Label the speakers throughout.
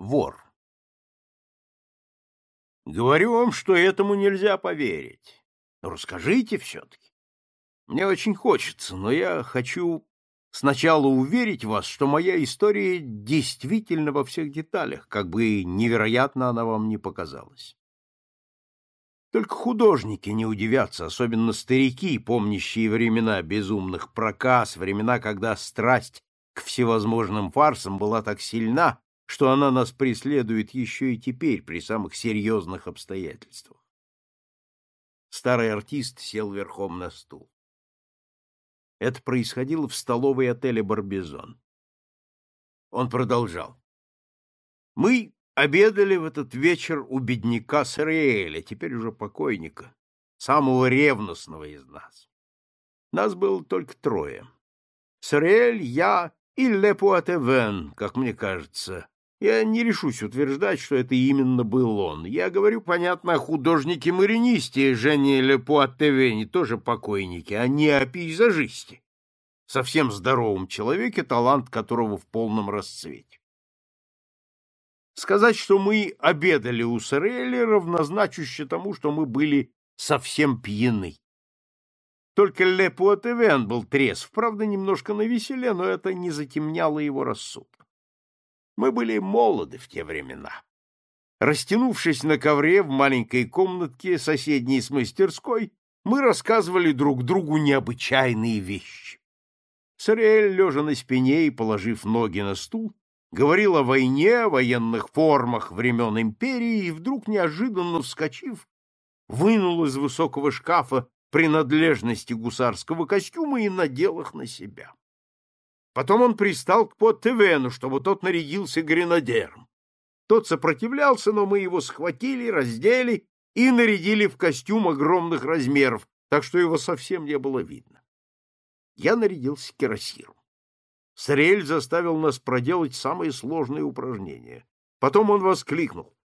Speaker 1: Вор. Говорю вам, что этому нельзя поверить. Но расскажите все-таки. Мне очень хочется, но я хочу сначала уверить вас, что моя история действительно во всех деталях, как бы невероятно она вам не показалась. Только художники не удивятся, особенно старики, помнящие времена безумных проказ, времена, когда страсть к всевозможным фарсам была так сильна, что она нас преследует еще и теперь при самых серьезных обстоятельствах. Старый артист сел верхом на стул. Это происходило в столовой отеля «Барбизон». Он продолжал. «Мы обедали в этот вечер у бедняка Сариэля, теперь уже покойника, самого ревностного из нас. Нас было только трое. Сариэль, я и Лепуатевен, как мне кажется. Я не решусь утверждать, что это именно был он. Я говорю, понятно, о художнике-маринисте Жене Лепуатевене, тоже покойнике, а не о пейзажисте. Совсем здоровом человеке, талант которого в полном расцвете. Сказать, что мы обедали у Сорелли, равнозначуще тому, что мы были совсем пьяны. Только Ле Пуатевен был трезв, правда, немножко навеселе, но это не затемняло его рассудок. Мы были молоды в те времена. Растянувшись на ковре в маленькой комнатке, соседней с мастерской, мы рассказывали друг другу необычайные вещи. Сариэль, лежа на спине и положив ноги на стул, говорил о войне, о военных формах времен империи и вдруг, неожиданно вскочив, вынул из высокого шкафа принадлежности гусарского костюма и надел их на себя. Потом он пристал к Поттевену, чтобы тот нарядился гренадером. Тот сопротивлялся, но мы его схватили, раздели и нарядили в костюм огромных размеров, так что его совсем не было видно. Я нарядился кирасиром. Срель заставил нас проделать самые сложные упражнения. Потом он воскликнул.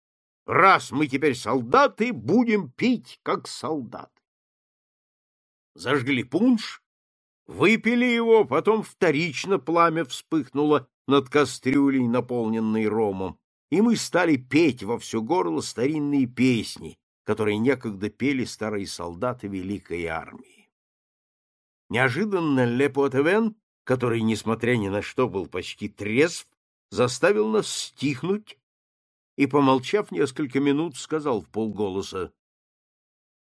Speaker 1: «Раз мы теперь солдаты, будем пить, как солдаты». Зажгли пунш, выпили его, потом вторично пламя вспыхнуло над кастрюлей, наполненной ромом, и мы стали петь во все горло старинные песни, которые некогда пели старые солдаты Великой Армии. Неожиданно Лепуатевен который, несмотря ни на что, был почти трезв, заставил нас стихнуть и, помолчав несколько минут, сказал в полголоса,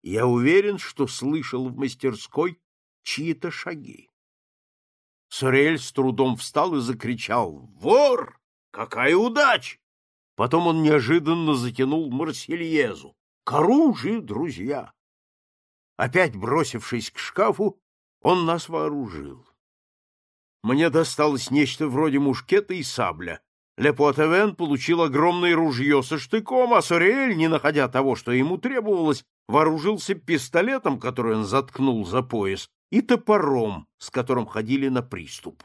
Speaker 1: «Я уверен, что слышал в мастерской чьи-то шаги». Сорель с трудом встал и закричал, «Вор! Какая удача!» Потом он неожиданно затянул Марсельезу. «К оружию, друзья!» Опять бросившись к шкафу, он нас вооружил. Мне досталось нечто вроде мушкета и сабля. Лепуатевен получил огромное ружье со штыком, а Сорель, не находя того, что ему требовалось, вооружился пистолетом, который он заткнул за пояс, и топором, с которым ходили на приступ.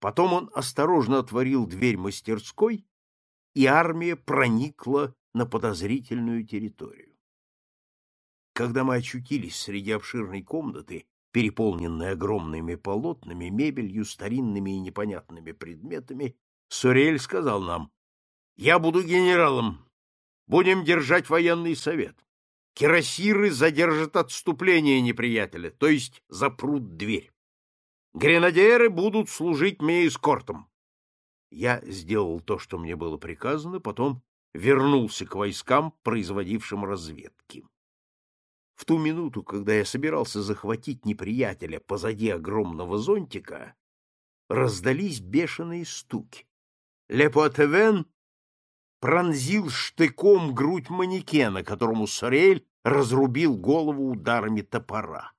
Speaker 1: Потом он осторожно отворил дверь мастерской, и армия проникла на подозрительную территорию. Когда мы очутились среди обширной комнаты, переполненный огромными полотнами, мебелью, старинными и непонятными предметами, Сурель сказал нам, «Я буду генералом. Будем держать военный совет. Кирасиры задержат отступление неприятеля, то есть запрут дверь. Гренадеры будут служить мне эскортом». Я сделал то, что мне было приказано, потом вернулся к войскам, производившим разведки. В ту минуту, когда я собирался захватить неприятеля позади огромного зонтика, раздались бешеные стуки. Лепуатевен пронзил штыком грудь манекена, которому Сорель разрубил голову ударами топора.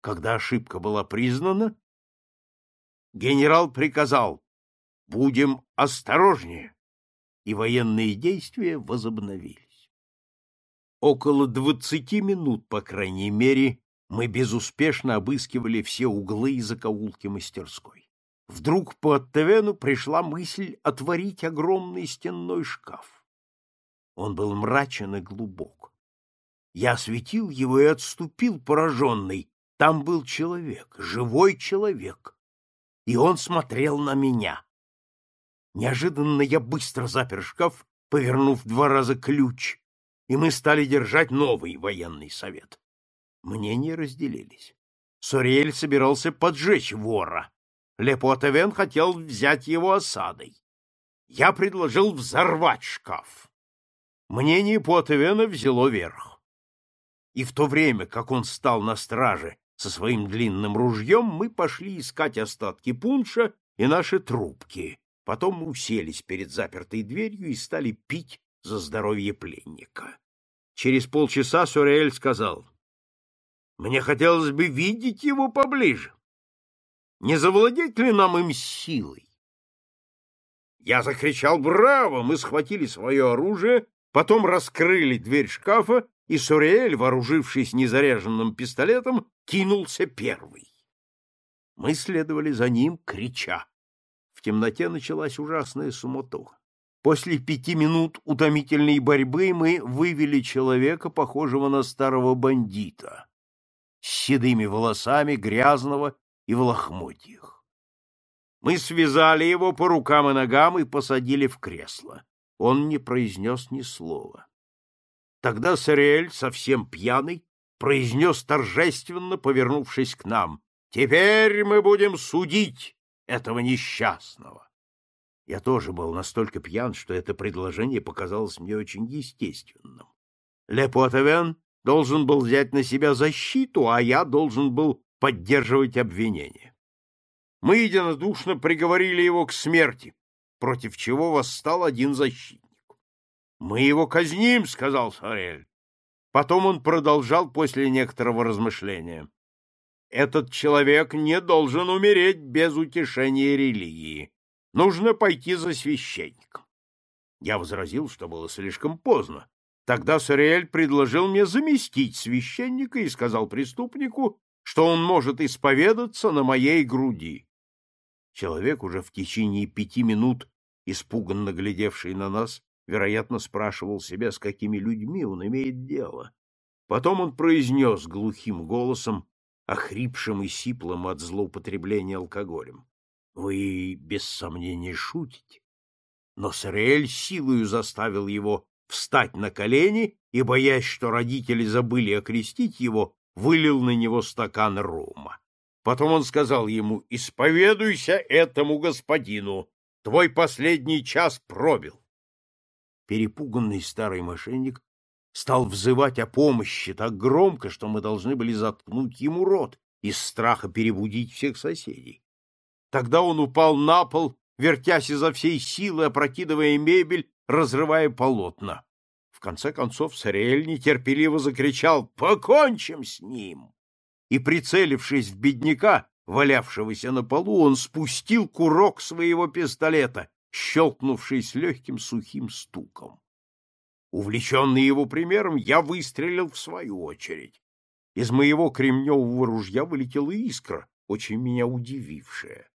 Speaker 1: Когда ошибка была признана, генерал приказал «Будем осторожнее», и военные действия возобновились. Около двадцати минут, по крайней мере, мы безуспешно обыскивали все углы и закоулки мастерской. Вдруг по Оттевену пришла мысль отворить огромный стенной шкаф. Он был мрачен и глубок. Я осветил его и отступил, пораженный. Там был человек, живой человек, и он смотрел на меня. Неожиданно я быстро запер шкаф, повернув два раза ключ, и мы стали держать новый военный совет. Мнения разделились. Сориэль собирался поджечь вора. Лепуатовен хотел взять его осадой. Я предложил взорвать шкаф. Мнение Пуатовена взяло верх. И в то время, как он стал на страже со своим длинным ружьем, мы пошли искать остатки пунша и наши трубки. Потом мы уселись перед запертой дверью и стали пить за здоровье пленника. Через полчаса Сюрель сказал, «Мне хотелось бы видеть его поближе. Не завладеть ли нам им силой?» Я закричал «Браво!» Мы схватили свое оружие, потом раскрыли дверь шкафа, и Суриэль, вооружившись незаряженным пистолетом, кинулся первый. Мы следовали за ним, крича. В темноте началась ужасная суматоха. После пяти минут утомительной борьбы мы вывели человека, похожего на старого бандита, с седыми волосами, грязного и в лохмотьях. Мы связали его по рукам и ногам и посадили в кресло. Он не произнес ни слова. Тогда Сариэль, совсем пьяный, произнес торжественно, повернувшись к нам, «Теперь мы будем судить этого несчастного». Я тоже был настолько пьян, что это предложение показалось мне очень естественным. Лепуатовен должен был взять на себя защиту, а я должен был поддерживать обвинение. Мы единодушно приговорили его к смерти, против чего восстал один защитник. «Мы его казним», — сказал Сорель. Потом он продолжал после некоторого размышления. «Этот человек не должен умереть без утешения религии. Нужно пойти за священником». Я возразил, что было слишком поздно. Тогда Сариэль предложил мне заместить священника и сказал преступнику, что он может исповедаться на моей груди. Человек, уже в течение пяти минут испуганно глядевший на нас, вероятно, спрашивал себя, с какими людьми он имеет дело. Потом он произнес глухим голосом, охрипшим и сиплым от злоупотребления алкоголем. — Вы, без сомнения, шутите. Но Сариэль силою заставил его встать на колени и, боясь, что родители забыли окрестить его, вылил на него стакан рома. Потом он сказал ему, «Исповедуйся этому господину, твой последний час пробил». Перепуганный старый мошенник стал взывать о помощи так громко, что мы должны были заткнуть ему рот из страха перебудить всех соседей. Тогда он упал на пол, вертясь изо всей силы, опрокидывая мебель, разрывая полотна. В конце концов Сариэль нетерпеливо закричал «Покончим с ним!» И, прицелившись в бедняка, валявшегося на полу, он спустил курок своего пистолета щелкнувший с легким сухим стуком. Увлеченный его примером, я выстрелил в свою очередь. Из моего кремневого ружья вылетела искра, очень меня удивившая.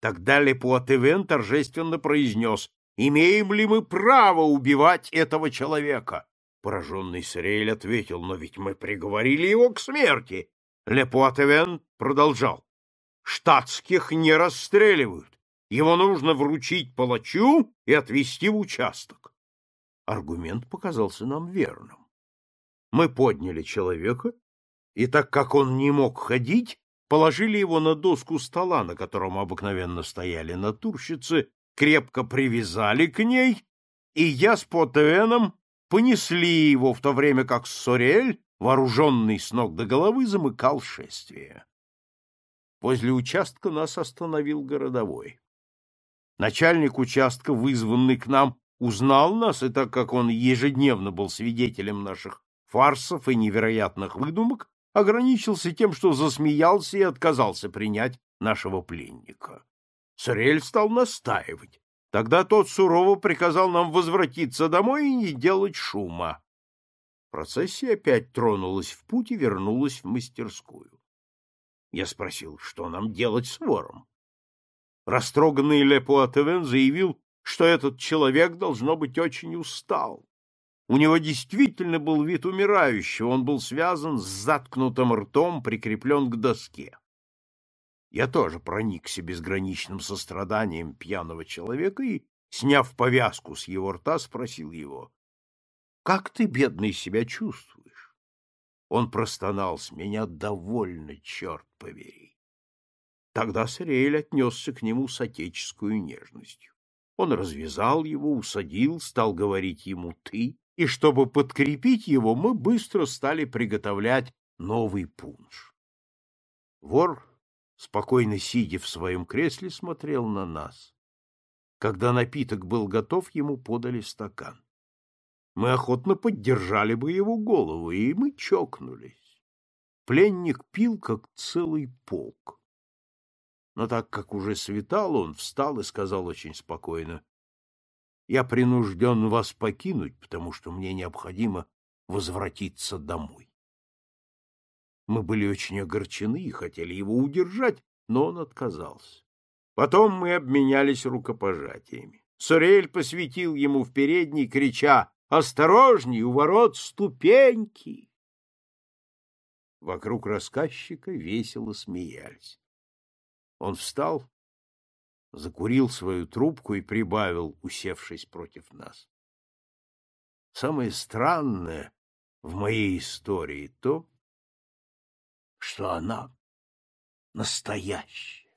Speaker 1: Тогда Лепуатевен торжественно произнес, «Имеем ли мы право убивать этого человека?» Пораженный Сариэль ответил, «Но ведь мы приговорили его к смерти». Лепуатевен продолжал, «Штатских не расстреливают. Его нужно вручить палачу и отвезти в участок. Аргумент показался нам верным. Мы подняли человека, и так как он не мог ходить, положили его на доску стола, на котором обыкновенно стояли натурщицы, крепко привязали к ней, и я с Потеном понесли его, в то время как Сорель, вооруженный с ног до головы, замыкал шествие. Возле участка нас остановил городовой. Начальник участка, вызванный к нам, узнал нас, и так как он ежедневно был свидетелем наших фарсов и невероятных выдумок, ограничился тем, что засмеялся и отказался принять нашего пленника. Сорель стал настаивать. Тогда тот сурово приказал нам возвратиться домой и не делать шума. Процессия опять тронулась в путь и вернулась в мастерскую. Я спросил, что нам делать с вором. Растроганный Лепуатевен заявил, что этот человек, должно быть, очень устал. У него действительно был вид умирающего, он был связан с заткнутым ртом, прикреплен к доске. Я тоже проникся безграничным состраданием пьяного человека и, сняв повязку с его рта, спросил его, «Как ты, бедный, себя чувствуешь?» Он простонал с меня довольно, черт побери. Тогда Сариэль отнесся к нему с отеческую нежностью. Он развязал его, усадил, стал говорить ему «ты», и чтобы подкрепить его, мы быстро стали приготовлять новый пунш. Вор, спокойно сидя в своем кресле, смотрел на нас. Когда напиток был готов, ему подали стакан. Мы охотно поддержали бы его голову, и мы чокнулись. Пленник пил, как целый полк. Но так как уже светало, он встал и сказал очень спокойно, я принужден вас покинуть, потому что мне необходимо возвратиться домой. Мы были очень огорчены и хотели его удержать, но он отказался. Потом мы обменялись рукопожатиями. Сурель посветил ему в передней, крича «Осторожней, у ворот ступеньки!» Вокруг рассказчика весело смеялись. Он встал закурил свою трубку и прибавил, усевшись против нас. Самое странное в моей истории то, что она настоящая.